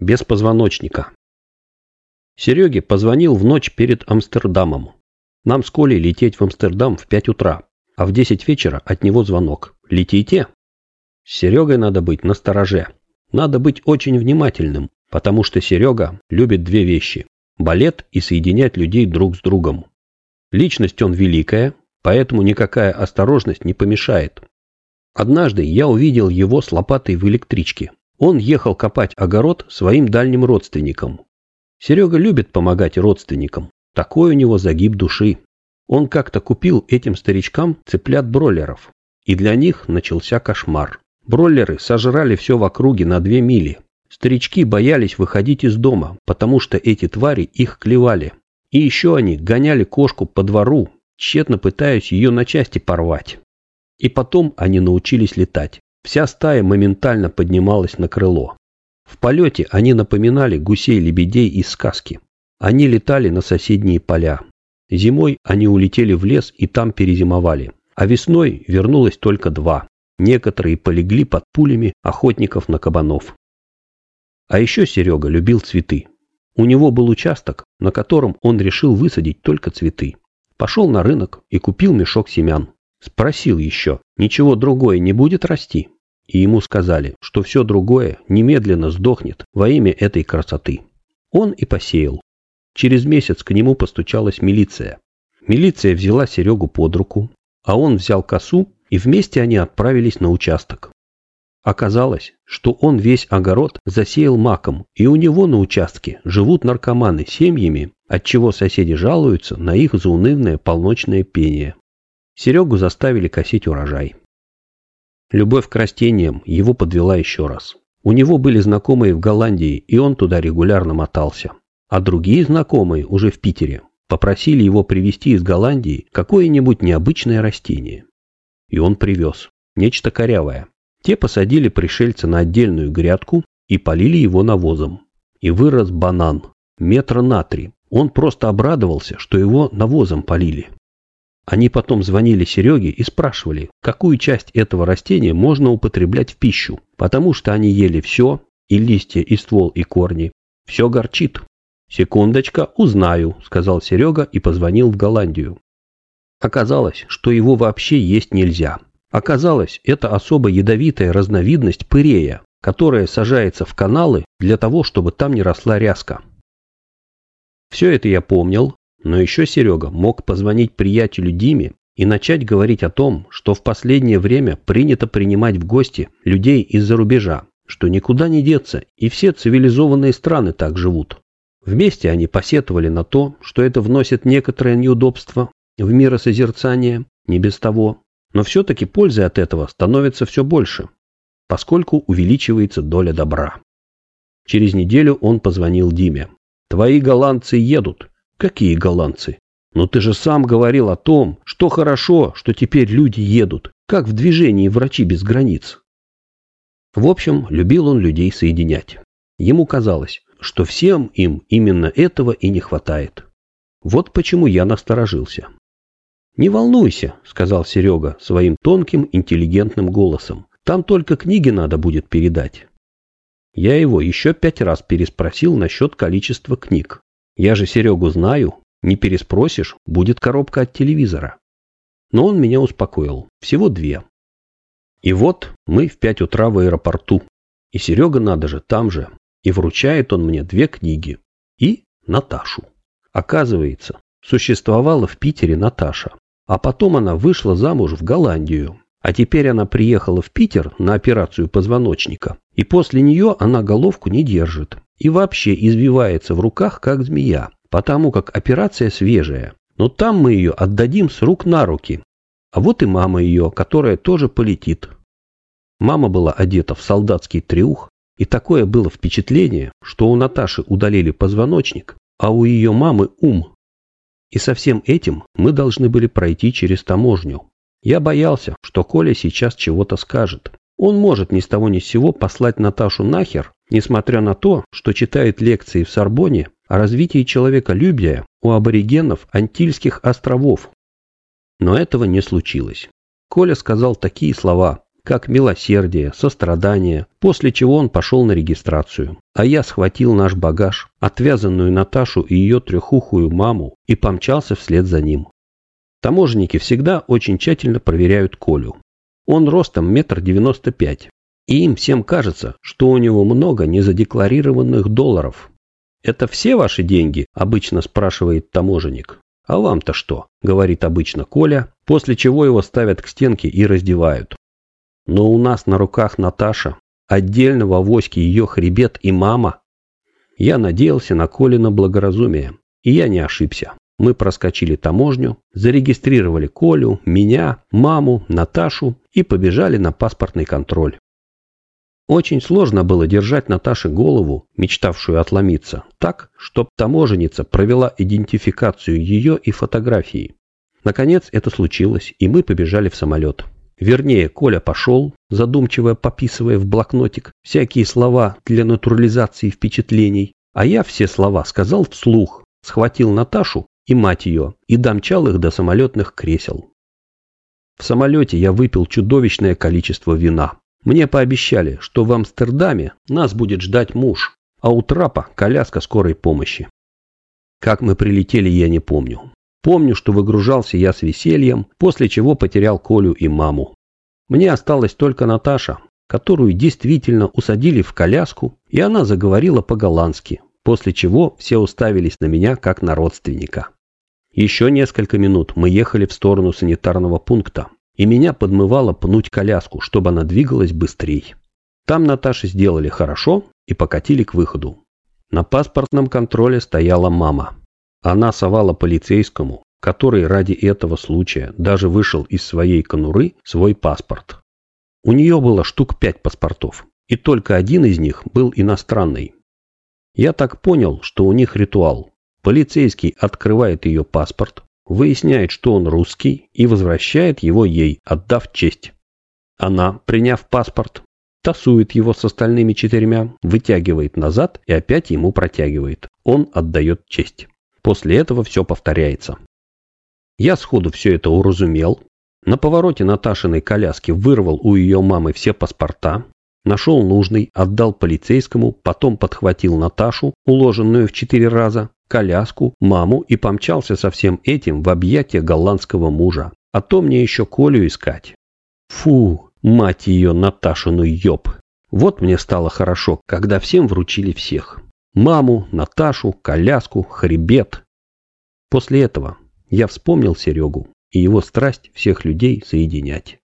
без позвоночника. Сереге позвонил в ночь перед Амстердамом. Нам с Колей лететь в Амстердам в 5 утра, а в 10 вечера от него звонок. Летите? С Серегой надо быть настороже. Надо быть очень внимательным, потому что Серега любит две вещи – балет и соединять людей друг с другом. Личность он великая, поэтому никакая осторожность не помешает. Однажды я увидел его с лопатой в электричке. Он ехал копать огород своим дальним родственникам. Серега любит помогать родственникам. Такой у него загиб души. Он как-то купил этим старичкам цыплят-бройлеров. И для них начался кошмар. Бройлеры сожрали все в округе на две мили. Старички боялись выходить из дома, потому что эти твари их клевали. И еще они гоняли кошку по двору, тщетно пытаясь ее на части порвать. И потом они научились летать. Вся стая моментально поднималась на крыло. В полете они напоминали гусей-лебедей из сказки. Они летали на соседние поля. Зимой они улетели в лес и там перезимовали. А весной вернулось только два. Некоторые полегли под пулями охотников на кабанов. А еще Серега любил цветы. У него был участок, на котором он решил высадить только цветы. Пошел на рынок и купил мешок семян. Спросил еще, ничего другое не будет расти? И ему сказали, что все другое немедленно сдохнет во имя этой красоты. Он и посеял. Через месяц к нему постучалась милиция. Милиция взяла Серегу под руку, а он взял косу, и вместе они отправились на участок. Оказалось, что он весь огород засеял маком, и у него на участке живут наркоманы семьями, отчего соседи жалуются на их заунывное полночное пение. Серегу заставили косить урожай. Любовь к растениям его подвела еще раз. У него были знакомые в Голландии, и он туда регулярно мотался. А другие знакомые, уже в Питере, попросили его привезти из Голландии какое-нибудь необычное растение. И он привез. Нечто корявое. Те посадили пришельца на отдельную грядку и полили его навозом. И вырос банан. Метра на три. Он просто обрадовался, что его навозом полили. Они потом звонили Сереге и спрашивали, какую часть этого растения можно употреблять в пищу, потому что они ели все, и листья, и ствол, и корни. Все горчит. «Секундочка, узнаю», — сказал Серега и позвонил в Голландию. Оказалось, что его вообще есть нельзя. Оказалось, это особо ядовитая разновидность пырея, которая сажается в каналы для того, чтобы там не росла ряска. Все это я помнил, но еще Серега мог позвонить приятелю Диме и начать говорить о том, что в последнее время принято принимать в гости людей из-за рубежа, что никуда не деться, и все цивилизованные страны так живут. Вместе они посетовали на то, что это вносит некоторое неудобство в миросозерцание, не без того, но все-таки пользы от этого становится все больше, поскольку увеличивается доля добра. Через неделю он позвонил Диме. «Твои голландцы едут. Какие голландцы? Но ты же сам говорил о том, что хорошо, что теперь люди едут, как в движении врачи без границ. В общем, любил он людей соединять. Ему казалось, что всем им именно этого и не хватает. Вот почему я насторожился. «Не волнуйся», — сказал Серега своим тонким, интеллигентным голосом. «Там только книги надо будет передать». Я его еще пять раз переспросил насчет количества книг. Я же Серегу знаю, не переспросишь, будет коробка от телевизора. Но он меня успокоил. Всего две. И вот мы в пять утра в аэропорту. И Серега надо же там же. И вручает он мне две книги. И Наташу. Оказывается, существовала в Питере Наташа. А потом она вышла замуж в Голландию. А теперь она приехала в Питер на операцию позвоночника. И после нее она головку не держит и вообще извивается в руках, как змея, потому как операция свежая. Но там мы ее отдадим с рук на руки. А вот и мама ее, которая тоже полетит. Мама была одета в солдатский трюх, и такое было впечатление, что у Наташи удалили позвоночник, а у ее мамы ум. И со всем этим мы должны были пройти через таможню. Я боялся, что Коля сейчас чего-то скажет. Он может ни с того ни с сего послать Наташу нахер несмотря на то, что читает лекции в Сорбоне о развитии человеколюбия у аборигенов Антильских островов. Но этого не случилось. Коля сказал такие слова, как милосердие, сострадание, после чего он пошел на регистрацию. А я схватил наш багаж, отвязанную Наташу и ее трехухую маму, и помчался вслед за ним. Таможенники всегда очень тщательно проверяют Колю. Он ростом метр девяносто пять, и им всем кажется, что у него много незадекларированных долларов. «Это все ваши деньги?» – обычно спрашивает таможенник. «А вам-то что?» – говорит обычно Коля, после чего его ставят к стенке и раздевают. Но у нас на руках Наташа, отдельно в авоське ее хребет и мама. Я надеялся на Колина благоразумие, и я не ошибся. Мы проскочили таможню, зарегистрировали Колю, меня, маму, Наташу и побежали на паспортный контроль. Очень сложно было держать Наташе голову, мечтавшую отломиться, так, чтобы таможенница провела идентификацию ее и фотографии. Наконец это случилось, и мы побежали в самолет. Вернее, Коля пошел, задумчиво пописывая в блокнотик всякие слова для натурализации впечатлений, а я все слова сказал вслух, схватил Наташу и мать ее и домчал их до самолетных кресел. В самолете я выпил чудовищное количество вина. Мне пообещали, что в Амстердаме нас будет ждать муж, а у трапа коляска скорой помощи. Как мы прилетели, я не помню. Помню, что выгружался я с весельем, после чего потерял Колю и маму. Мне осталась только Наташа, которую действительно усадили в коляску, и она заговорила по-голландски, после чего все уставились на меня как на родственника. Еще несколько минут мы ехали в сторону санитарного пункта, и меня подмывало пнуть коляску, чтобы она двигалась быстрее. Там Наташе сделали хорошо и покатили к выходу. На паспортном контроле стояла мама. Она совала полицейскому, который ради этого случая даже вышел из своей конуры, свой паспорт. У нее было штук пять паспортов, и только один из них был иностранный. Я так понял, что у них ритуал. Полицейский открывает ее паспорт, выясняет, что он русский, и возвращает его ей, отдав честь. Она, приняв паспорт, тасует его с остальными четырьмя, вытягивает назад и опять ему протягивает. Он отдает честь. После этого все повторяется. Я сходу все это уразумел. На повороте Наташиной коляски вырвал у ее мамы все паспорта, нашел нужный, отдал полицейскому, потом подхватил Наташу, уложенную в четыре раза, коляску, маму и помчался со всем этим в объятия голландского мужа. А то мне еще Колю искать. Фу, мать ее, Наташину ёб. Вот мне стало хорошо, когда всем вручили всех. Маму, Наташу, коляску, хребет. После этого я вспомнил Серегу и его страсть всех людей соединять.